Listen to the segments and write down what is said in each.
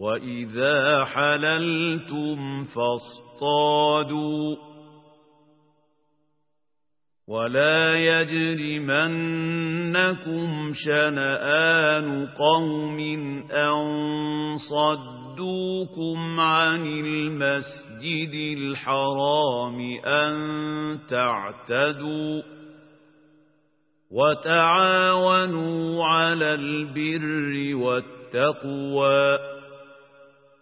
وإذا حللتم فاصطادوا ولا يجرمنكم شنآن قوم أن صدوكم عن المسجد الحرام أن تعتدوا وتعاونوا على البر والتقوى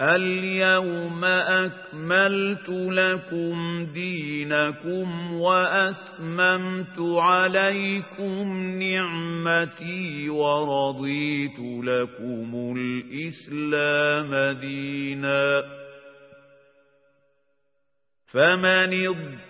اليوم أكملت لكم دينكم وأتممت عليكم نعمتي ورضيت لكم الإسلام دينا. فمن اضطر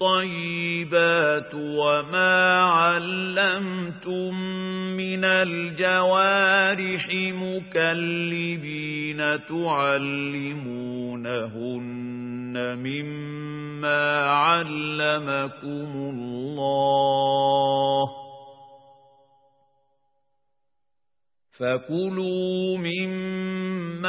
الطيبات وما علمتم من الجوارح مكلبين تعلمونهن مما علمكم الله فكلوا مما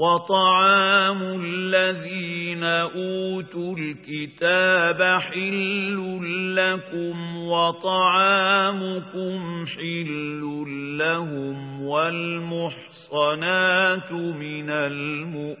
وطعام الذين أوتوا الكتاب حل لكم وطعامكم حل لهم والمحصنات من المؤمنات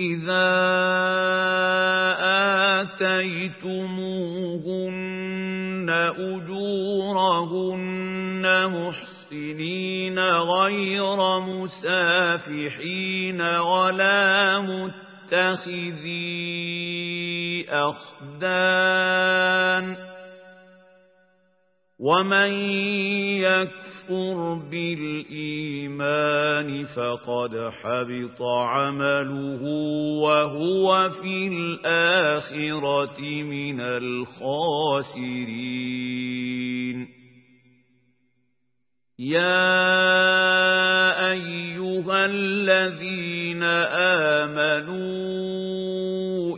إذا آتيتموهن أجورهن محسنين غير مسافحين ولا متخذي أخدان ومن يكفر بالإيمان فقد حبط عمله وهو في الآخرة من الخاسرين يا أيها الذين آمنوا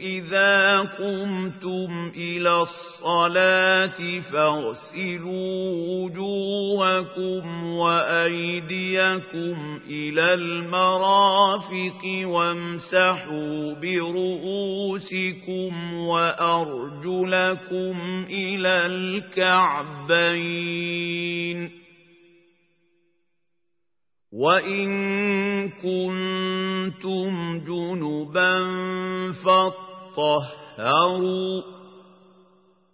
إذا قمتم إلى الصلاة فاغسلوا وجوهكم وأيديكم إلى المرافق وامسحوا برؤوسكم وأرجلكم إلى الكعبين وإن كنتم جنبا فاطهروا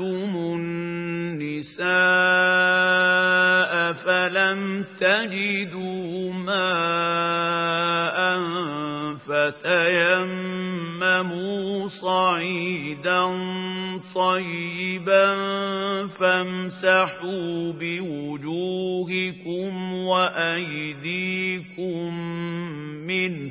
طلقتم النساء فلم تجدوا ماء فتيمموا صعيدا طيبا فامسحوا بوجوهكم وأيديكم منه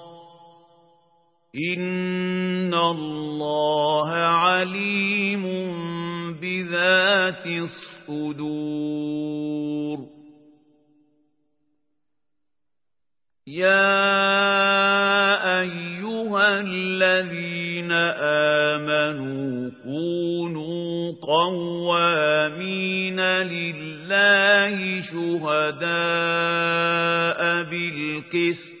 إن الله عليم ذات الصدور يا أيها الذين آمنوا كونوا قوامين لله شهداء بالقسط